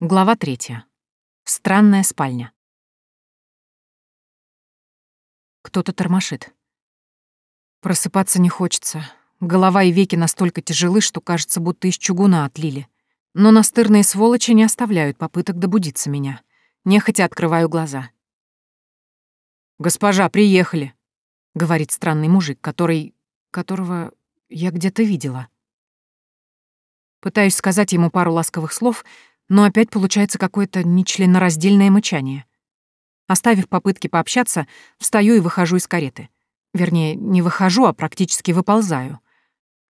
Глава третья. Странная спальня. Кто-то тормошит. Просыпаться не хочется. Голова и веки настолько тяжелы, что кажется, будто из чугуна отлили. Но настырные сволочи не оставляют попыток добудиться меня. Нехотя открываю глаза. «Госпожа, приехали», — говорит странный мужик, который... которого я где-то видела. Пытаюсь сказать ему пару ласковых слов, но опять получается какое-то нечленораздельное мычание. Оставив попытки пообщаться, встаю и выхожу из кареты. Вернее, не выхожу, а практически выползаю.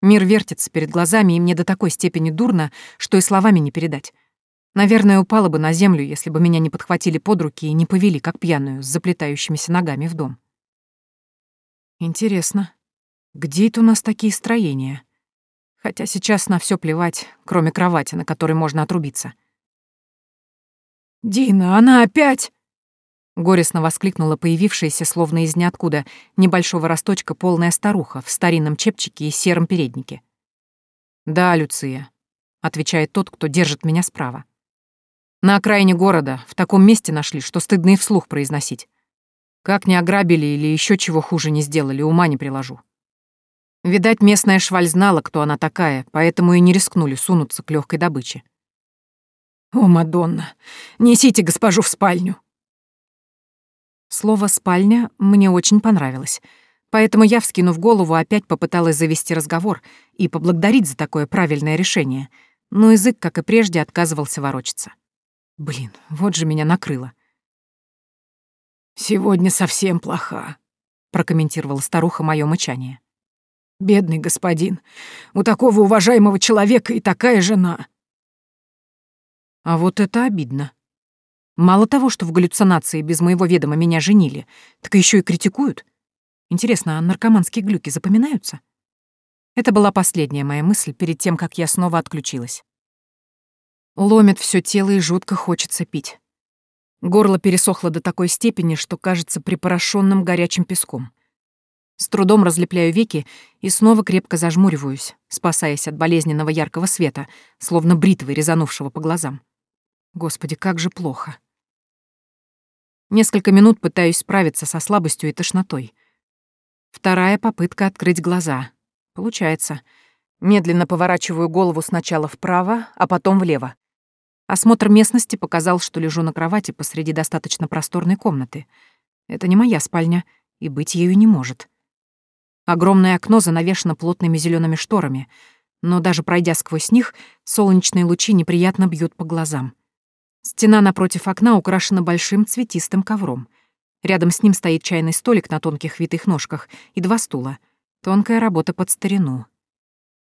Мир вертится перед глазами, и мне до такой степени дурно, что и словами не передать. Наверное, упала бы на землю, если бы меня не подхватили под руки и не повели, как пьяную, с заплетающимися ногами в дом. Интересно, где это у нас такие строения? Хотя сейчас на все плевать, кроме кровати, на которой можно отрубиться. «Дина, она опять!» Горестно воскликнула появившаяся, словно из ниоткуда, небольшого росточка полная старуха в старинном чепчике и сером переднике. «Да, Люция», — отвечает тот, кто держит меня справа. «На окраине города, в таком месте нашли, что стыдно и вслух произносить. Как не ограбили или еще чего хуже не сделали, ума не приложу. Видать, местная шваль знала, кто она такая, поэтому и не рискнули сунуться к легкой добыче. «О, Мадонна, несите госпожу в спальню!» Слово «спальня» мне очень понравилось, поэтому я, вскинув голову, опять попыталась завести разговор и поблагодарить за такое правильное решение, но язык, как и прежде, отказывался ворочаться. Блин, вот же меня накрыло. «Сегодня совсем плоха», — прокомментировала старуха моё мычание. «Бедный господин, у такого уважаемого человека и такая жена. А вот это обидно. Мало того, что в галлюцинации без моего ведома меня женили, так еще и критикуют. Интересно, а наркоманские глюки запоминаются? Это была последняя моя мысль перед тем, как я снова отключилась. Ломит все тело и жутко хочется пить. Горло пересохло до такой степени, что кажется припорошенным горячим песком. С трудом разлепляю веки и снова крепко зажмуриваюсь, спасаясь от болезненного яркого света, словно бритвы, резанувшего по глазам. Господи, как же плохо. Несколько минут пытаюсь справиться со слабостью и тошнотой. Вторая попытка открыть глаза. Получается. Медленно поворачиваю голову сначала вправо, а потом влево. Осмотр местности показал, что лежу на кровати посреди достаточно просторной комнаты. Это не моя спальня, и быть ею не может. Огромное окно занавешено плотными зелеными шторами, но даже пройдя сквозь них, солнечные лучи неприятно бьют по глазам. Стена напротив окна украшена большим цветистым ковром. Рядом с ним стоит чайный столик на тонких витых ножках и два стула. Тонкая работа под старину.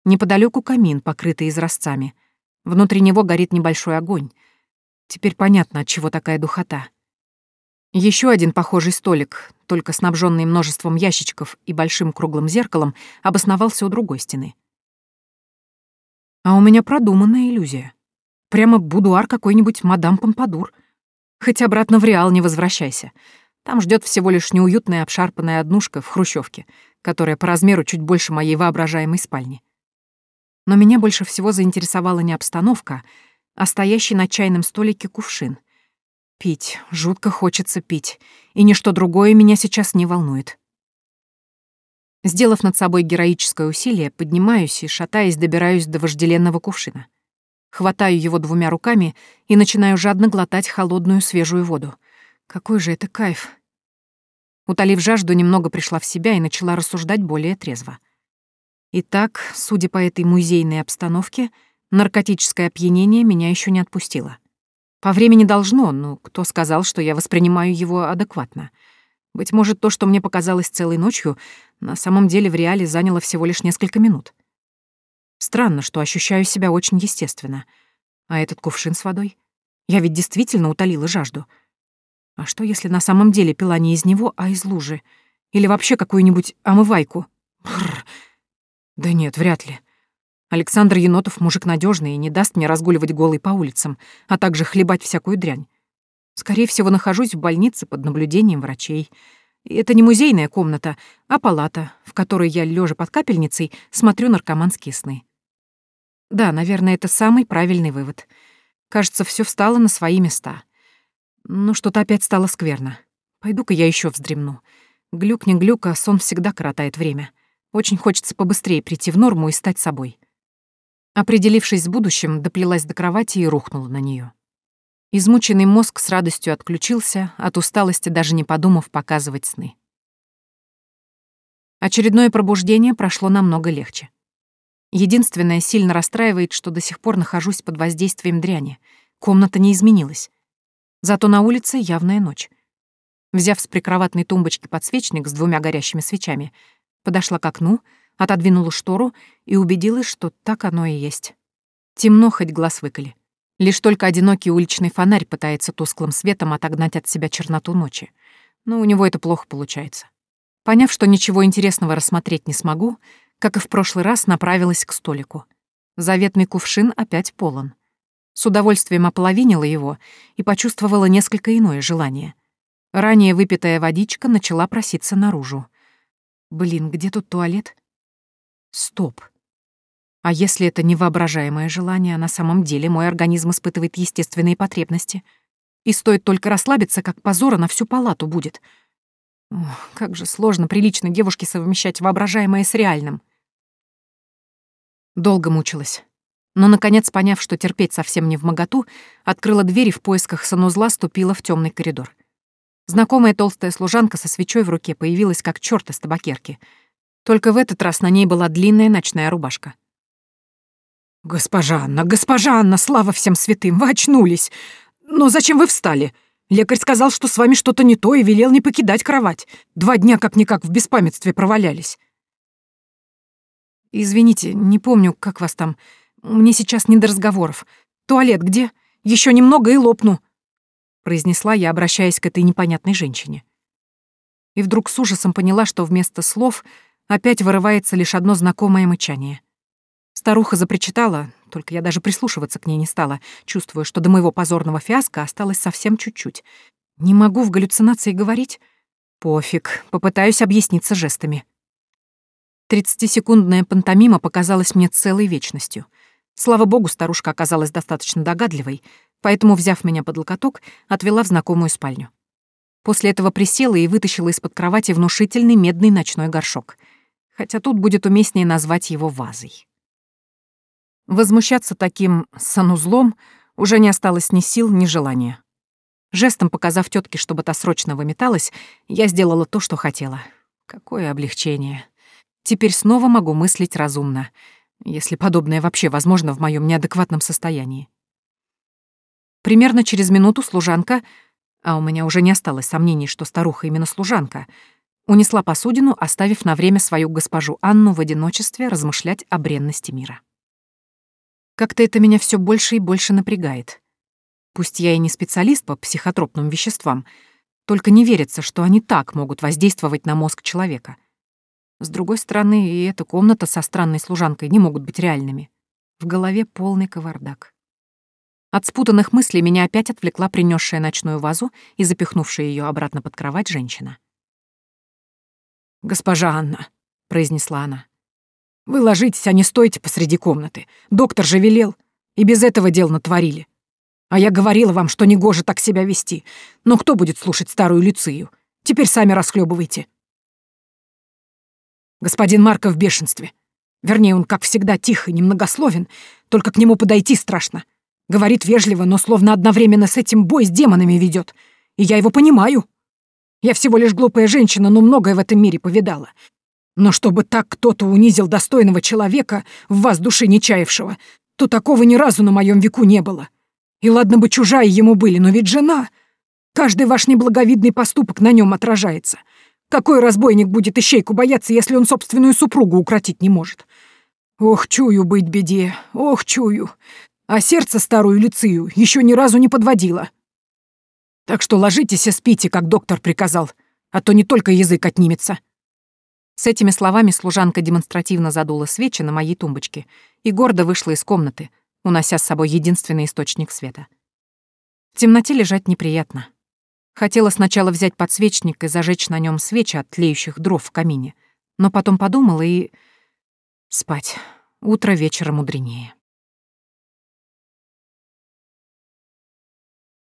Неподалеку камин, покрытый изразцами. Внутри него горит небольшой огонь. Теперь понятно, от чего такая духота. Еще один похожий столик, только снабженный множеством ящичков и большим круглым зеркалом, обосновался у другой стены. А у меня продуманная иллюзия. Прямо будуар какой-нибудь мадам Помпадур. Хоть обратно в Реал не возвращайся. Там ждет всего лишь неуютная обшарпанная однушка в хрущевке, которая по размеру чуть больше моей воображаемой спальни. Но меня больше всего заинтересовала не обстановка, а стоящий на чайном столике кувшин. Пить, жутко хочется пить, и ничто другое меня сейчас не волнует. Сделав над собой героическое усилие, поднимаюсь и, шатаясь, добираюсь до вожделенного кувшина. Хватаю его двумя руками и начинаю жадно глотать холодную свежую воду. Какой же это кайф! Утолив жажду, немного пришла в себя и начала рассуждать более трезво. Итак, судя по этой музейной обстановке, наркотическое опьянение меня еще не отпустило. По времени должно, но кто сказал, что я воспринимаю его адекватно? Быть может, то, что мне показалось целой ночью, на самом деле в реале заняло всего лишь несколько минут. Странно, что ощущаю себя очень естественно. А этот кувшин с водой? Я ведь действительно утолила жажду. А что, если на самом деле пила не из него, а из лужи? Или вообще какую-нибудь омывайку? Бррр. Да нет, вряд ли. Александр Енотов мужик надежный и не даст мне разгуливать голый по улицам, а также хлебать всякую дрянь. Скорее всего, нахожусь в больнице под наблюдением врачей. И это не музейная комната, а палата, в которой я, лежа под капельницей, смотрю наркоманские сны. Да, наверное, это самый правильный вывод. Кажется, все встало на свои места. Но что-то опять стало скверно. Пойду-ка я еще вздремну. Глюк не глюк, а сон всегда коротает время. Очень хочется побыстрее прийти в норму и стать собой. Определившись с будущим, доплелась до кровати и рухнула на нее. Измученный мозг с радостью отключился, от усталости даже не подумав показывать сны. Очередное пробуждение прошло намного легче. Единственное сильно расстраивает, что до сих пор нахожусь под воздействием дряни. Комната не изменилась. Зато на улице явная ночь. Взяв с прикроватной тумбочки подсвечник с двумя горящими свечами, подошла к окну, отодвинула штору и убедилась, что так оно и есть. Темно, хоть глаз выколи. Лишь только одинокий уличный фонарь пытается тусклым светом отогнать от себя черноту ночи. Но у него это плохо получается. Поняв, что ничего интересного рассмотреть не смогу, как и в прошлый раз, направилась к столику. Заветный кувшин опять полон. С удовольствием ополовинила его и почувствовала несколько иное желание. Ранее выпитая водичка начала проситься наружу. Блин, где тут туалет? Стоп. А если это невоображаемое желание, а на самом деле мой организм испытывает естественные потребности? И стоит только расслабиться, как позора на всю палату будет. Ох, как же сложно приличной девушке совмещать воображаемое с реальным. Долго мучилась. Но, наконец, поняв, что терпеть совсем не в моготу, открыла дверь и в поисках санузла ступила в темный коридор. Знакомая толстая служанка со свечой в руке появилась как чёрт из табакерки. Только в этот раз на ней была длинная ночная рубашка. «Госпожа Анна, госпожа Анна, слава всем святым, вы очнулись! Но зачем вы встали? Лекарь сказал, что с вами что-то не то и велел не покидать кровать. Два дня как-никак в беспамятстве провалялись». «Извините, не помню, как вас там. Мне сейчас не до разговоров. Туалет где? Еще немного и лопну», — произнесла я, обращаясь к этой непонятной женщине. И вдруг с ужасом поняла, что вместо слов опять вырывается лишь одно знакомое мычание — Старуха запричитала, только я даже прислушиваться к ней не стала, чувствуя, что до моего позорного фиаско осталось совсем чуть-чуть. Не могу в галлюцинации говорить? Пофиг, попытаюсь объясниться жестами. Тридцатисекундная пантомима показалась мне целой вечностью. Слава богу, старушка оказалась достаточно догадливой, поэтому, взяв меня под локоток, отвела в знакомую спальню. После этого присела и вытащила из-под кровати внушительный медный ночной горшок. Хотя тут будет уместнее назвать его вазой. Возмущаться таким санузлом уже не осталось ни сил, ни желания. Жестом показав тетке, чтобы та срочно выметалась, я сделала то, что хотела. Какое облегчение. Теперь снова могу мыслить разумно, если подобное вообще возможно в моем неадекватном состоянии. Примерно через минуту служанка, а у меня уже не осталось сомнений, что старуха именно служанка, унесла посудину, оставив на время свою госпожу Анну в одиночестве размышлять о бренности мира. Как-то это меня все больше и больше напрягает. Пусть я и не специалист по психотропным веществам, только не верится, что они так могут воздействовать на мозг человека. С другой стороны, и эта комната со странной служанкой не могут быть реальными. В голове полный кавардак. От спутанных мыслей меня опять отвлекла принесшая ночную вазу и запихнувшая ее обратно под кровать женщина. «Госпожа Анна», — произнесла она, вы ложитесь, а не стойте посреди комнаты. Доктор же велел. И без этого дел натворили. А я говорила вам, что негоже так себя вести. Но кто будет слушать старую Люцию? Теперь сами расхлебывайте. Господин Марко в бешенстве. Вернее, он, как всегда, тих и немногословен, только к нему подойти страшно. Говорит вежливо, но словно одновременно с этим бой с демонами ведет. И я его понимаю. Я всего лишь глупая женщина, но многое в этом мире повидала. Но чтобы так кто-то унизил достойного человека, в вас души не чаявшего, то такого ни разу на моем веку не было. И ладно бы чужая ему были, но ведь жена. Каждый ваш неблаговидный поступок на нем отражается. Какой разбойник будет ищейку бояться, если он собственную супругу укротить не может? Ох, чую быть беде, ох, чую. А сердце старую Люцию еще ни разу не подводило. Так что ложитесь и спите, как доктор приказал, а то не только язык отнимется. С этими словами служанка демонстративно задула свечи на моей тумбочке и гордо вышла из комнаты, унося с собой единственный источник света. В темноте лежать неприятно. Хотела сначала взять подсвечник и зажечь на нем свечи от тлеющих дров в камине, но потом подумала и... Спать. Утро вечера мудренее.